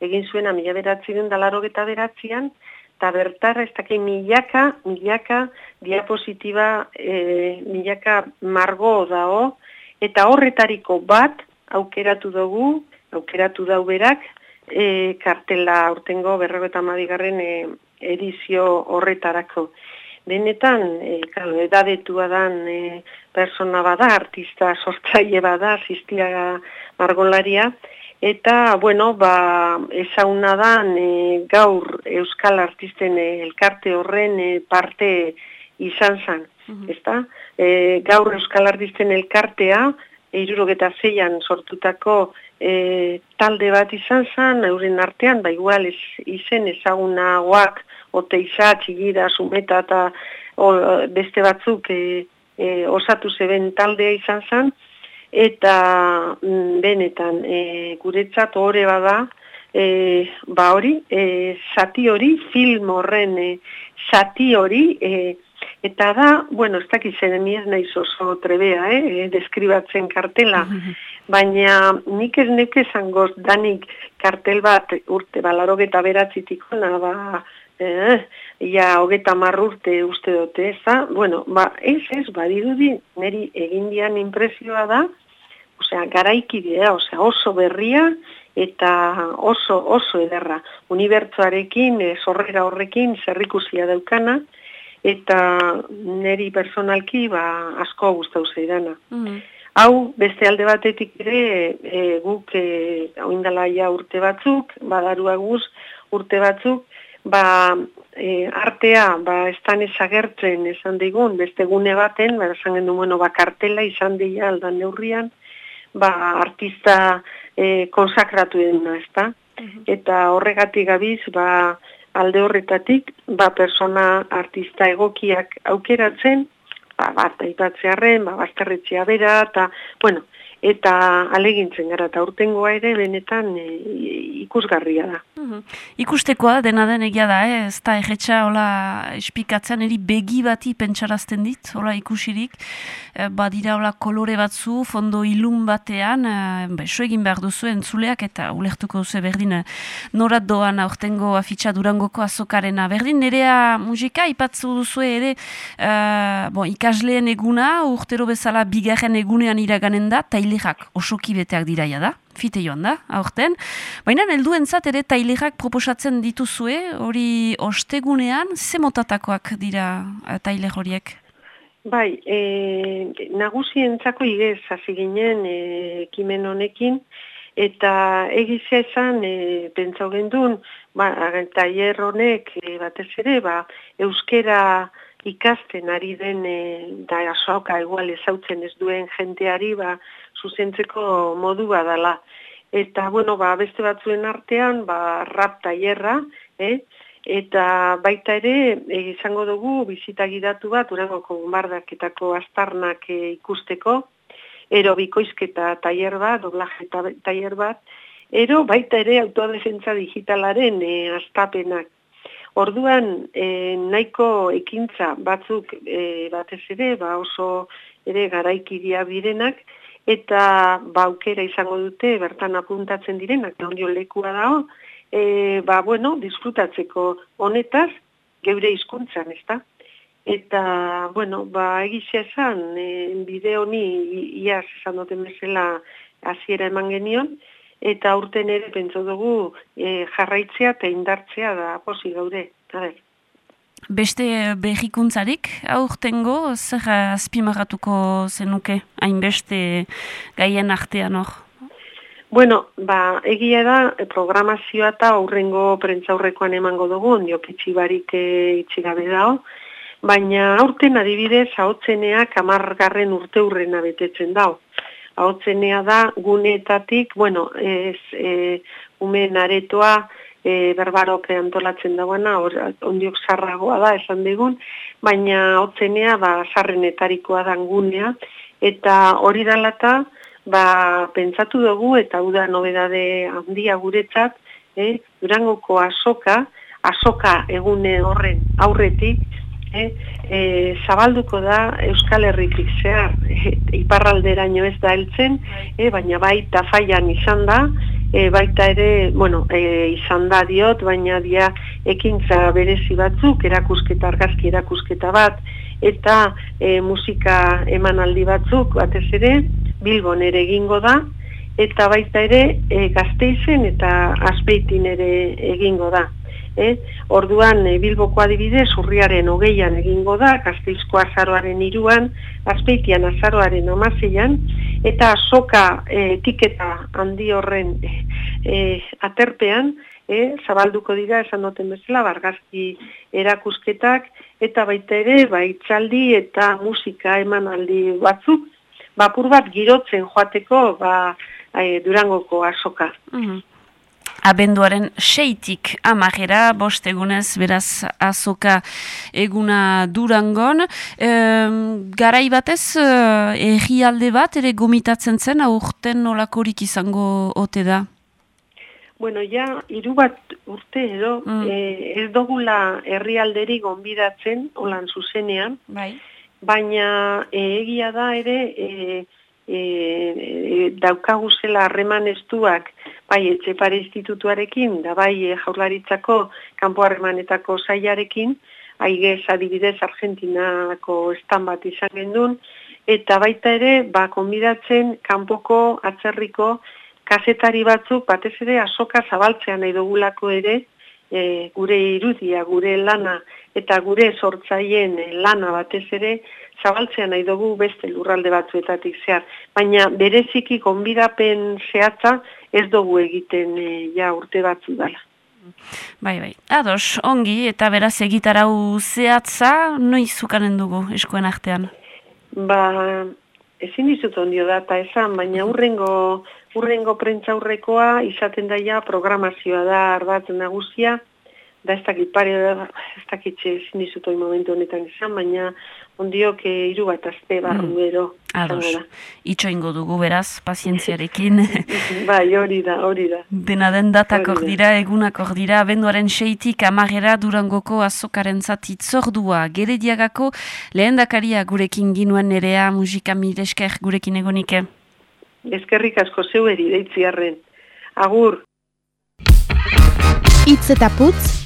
egin zuena mila beratzi den dalaro eta beratzean, eta bertara ez dakei milaka, milaka diapositiba, e, milaka margo dao, eta horretariko bat aukeratu dugu, aukeratu dauberak, e, kartela urtengo berrego eta madigarren e, edizio horretarako. Benetan, e, kalo, edadetua dan e, persona bada, artista sortzaile bada, ziztiaga margolaria, eta, bueno, ba, ezauna dan e, gaur Euskal Artisten e, elkarte horren e, parte izan zan, mm ezta? E, gaur Euskal Artisten elkartea, eirurogeta zeian sortutako e, talde bat izan zen, euren artean, ba igual ez, izen ezaguna guak, oteiza, txigira, sumeta eta beste batzuk e, e, osatu zeben taldea izan zen, eta mm, benetan e, guretzat horre bada, e, ba hori, e, zati hori, film horren e, zati hori, e, eta da, bueno, ez dakiz zen, ez naiz oso trebea, eh, deskribatzen kartela, baina nik ez neke zangoz danik kartel bat urte, balaro geta beratzitik, ba, eh, ja, hogeta marrurte uste dute, ez da? Bueno, ba, ez ez, badirudi, niri egin dian impresioa da, osea, garaikidea, osea, oso berria, eta oso, oso ederra. Unibertsoarekin, e, zorrera horrekin, zerrikusia daukana, eta niri personalki, ba, asko guztau zeidana. Mm. Hau, beste alde batetik ere, e, guk e, oindala ja urte batzuk, badarua guz urte batzuk, ba, e, artea ba estan ezagertzen esan digun beste gune baten ba esan gendu bueno ba kartela izan dira aldan neurrian ba artista e, konsakratuena ezta? Eta horregatik gabiz ba alde horretatik ba persona artista egokiak aukeratzen ba bat aipatzearren ba bazterretzea bera eta bueno eta alegintzen gara eta urtengoa ere benetan e, ikusgarria da. Mhm. Ikustekoa dena den egia da, eh? ez da egetxa hola espikatzen eri begi bati pentsarazten dit, hola ikusirik, e, badira hola kolore batzu, fondo ilun batean, e, beso egin behar duzu entzuleak eta ulertuko duzu berdin norat doan aurtengo afitxa durangoko azokarena. Berdin nerea musika ipatzu duzu ere e, bon, ikasleen eguna, urtero bezala bigarren egunean iraganen da, taile tailerak osoki beteak diraia da, fite joan da, aurten. Baina, helduen zat ere tailerak proposatzen dituzue, hori ostegunean, ze motatakoak dira uh, taile horiek? Bai, e, nagusien txako igez, hasi ginen e, kimen honekin, eta egizia esan, e, pentsau gendun, ba, tailer honek e, batez ere, ba, euskera ikasten ari den, e, da asoka egual ezautzen ez duen jenteari, ba, zuzentzeko modu badala. Eta, bueno, ba, beste batzuen artean, ba, rap taierra, eh? eta baita ere, e, izango dugu, bizita gidatu bat, urangoko bombardaketako astarnak e, ikusteko, ero bikoizketa taier bat, doblaje taier bat, ero baita ere autodefentza digitalaren e, astapenak. Orduan, e, nahiko ekintza batzuk e, batez ere, ba oso ere garaikidia birenak, eta baukera izango dute bertan apuntatzen direnak, ondio lekua dago, e, ba, bueno, disfrutatzeko honetaz, geure hizkuntzan, ezta? Eta, bueno, ba, egizia esan, e, bide honi iaz esan duten bezala hasiera eman genion, eta urten ere pentsu dugu e, jarraitzea eta indartzea da posi gaude. A Beste berrikuntzarik aurtengo, zer azpimarratuko zenuke, hainbeste gaien artean hor? Bueno, ba, egia da, programazioa eta aurrengo prentzaurrekoan emango dugu, ondio barik e, itxigabe dao, baina aurten adibidez, haotzeneak amargarren urte hurrena betetzen dao. Haotzenea da, guneetatik, bueno, ez, e, umen aretoa, e, berbarok antolatzen dagoena, ondiok sarragoa da, esan digun, baina hotzenea, ba, sarrenetarikoa dangunea, eta hori dalata, ba, pentsatu dugu, eta hau da nobedade handia guretzat, eh, durangoko asoka, asoka egune horren aurretik, eh, e, zabalduko da Euskal Herritik zehar, e, iparralderaino ez da heltzen, eh, baina baita faian izan da, e, baita ere, bueno, e, izan da diot, baina dia ekintza berezi batzuk, erakusketa, argazki erakusketa bat, eta e, musika emanaldi batzuk, batez ere, Bilbon ere egingo da, eta baita ere e, gazteizen eta azpeitin ere egingo da. Eh? Orduan e, Bilboko adibidez urriaren hogeian egingo da, Gazteizko azaroaren iruan, azpeitian azaroaren amazeian, eta soka e, etiketa handi horren e, aterpean, e, zabalduko dira esan duten bezala, bargazki erakusketak, eta baita ere, baitzaldi eta musika emanaldi batzuk, bapur bat girotzen joateko ba, e, durangoko asoka. Mm abenduaren seitik amagera, bost egunez, beraz azoka eguna durangon. E, garai batez, erri alde bat, ere gomitatzen zen, aurten nolakorik izango ote da? Bueno, ja, hiru bat urte edo, mm. eh, ez dogula herrialderi gonbidatzen, holan zuzenean, bai. baina eh, egia da ere, e, e, daukaguzela harreman estuak, bai, etxepare institutuarekin, da bai, e, jaurlaritzako kanpo harremanetako zaiarekin, aigez adibidez Argentinako estan bat izan gendun, eta baita ere, ba, konbidatzen kanpoko atzerriko kasetari batzuk batez ere asoka zabaltzean nahi dugulako ere e, gure irudia, gure lana eta gure sortzaien lana batez ere zabaltzean nahi dugu beste lurralde batzuetatik zehar. Baina bereziki konbidapen zehatza ez dugu egiten e, ja urte batzu dela. Bai, bai. Ados, ongi eta beraz egitarau zehatza, noiz zukanen dugu eskoen artean? Ba, ezin dizut ondio data esan, baina urrengo urrengo prentzaurrekoa izaten daia programazioa da ardat nagusia, da ez dakit pare, ez dakit ezin dizutoi momentu honetan izan, baina ondiok hiru bat azte barru mm. ero. Ados, itxo ingo dugu beraz, pazientziarekin. bai, hori da, hori da. Dena den datak dira, egunak dira, benduaren seitik amagera durangoko azokaren zati zordua. Gere diagako lehen dakaria gurekin ginuen nerea musika miresker gurekin egonike. Ezkerrik asko zeu eri deitziarren. Agur! Itz eta putz,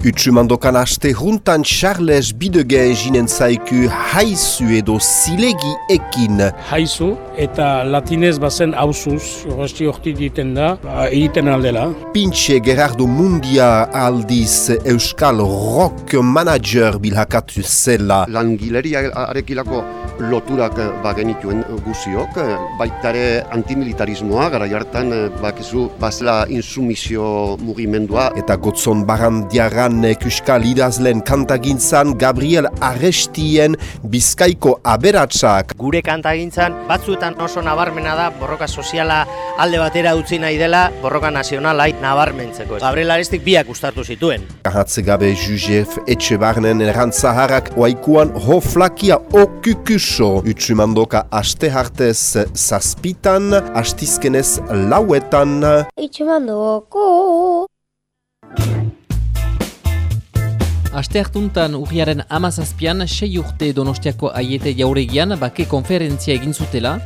Utsumandokan aste juntan Charles Bidegen jinen zaiku haizu edo zilegi ekin. Haizu eta latinez bazen hausuz, horresti horti diten da, egiten aldela. Pintxe Gerardo Mundia aldiz Euskal Rock Manager bilhakatu zela. Langileria arekilako loturak bagenituen guziok, baitare antimilitarismoa, gara jartan bakizu bazela insumizio mugimendua. Eta gotzon barandiaran Euskal idazlen kantagintzan Gabriel Arrestien Bizkaiko aberatsak. Gure kantagintzan batzuetan oso nabarmena da borroka soziala alde batera utzi nahi dela borroka nazionalai nabarmentzeko. Gabriel Arrestik biak ustatu zituen. Kahatze gabe Juzef Etxebarnen erantzaharrak oaikuan hoflakia okukuso. Utsumandoka aste hartez zazpitan, astizkenez lauetan. Utsumandoko! Aste hartuntan urriaren amazazpian, sei urte donostiako aiete jauregian bake konferentzia egin zutela.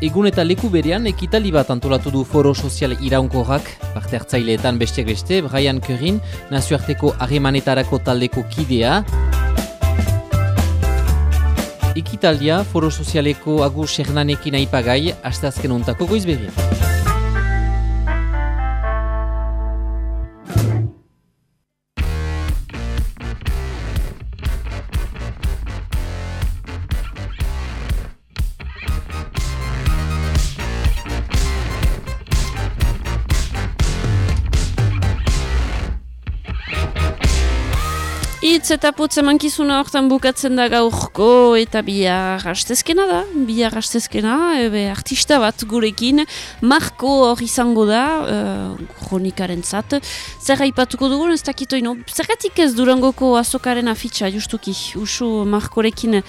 Egun eta leku berean, ekitali bat antolatu du foro sozial iraunkorrak, parte hartzaileetan besteak beste, Brian Currin, nazioarteko harremanetarako taldeko kidea. Ekitaldia, foro sozialeko agus hernanekin aipagai, aste azken ontako goizberrian. Itz eta putz emankizuna hortan bukatzen da gaurko eta bihar hastezkena da, bihar hastezkena, ebe artista bat gurekin, Marko hor izango da, uh, kronikaren zat, zer haipatuko dugu, ez dakito ino, zergatik ez durangoko azokaren afitxa justuki, usu Markorekin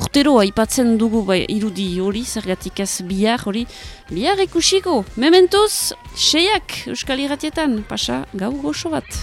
urtero haipatzen dugu bai, irudi hori, zergatik ez bihar hori, bihar ikusiko, mementoz, seiak Euskal Iratietan, pasa gau goxo bat.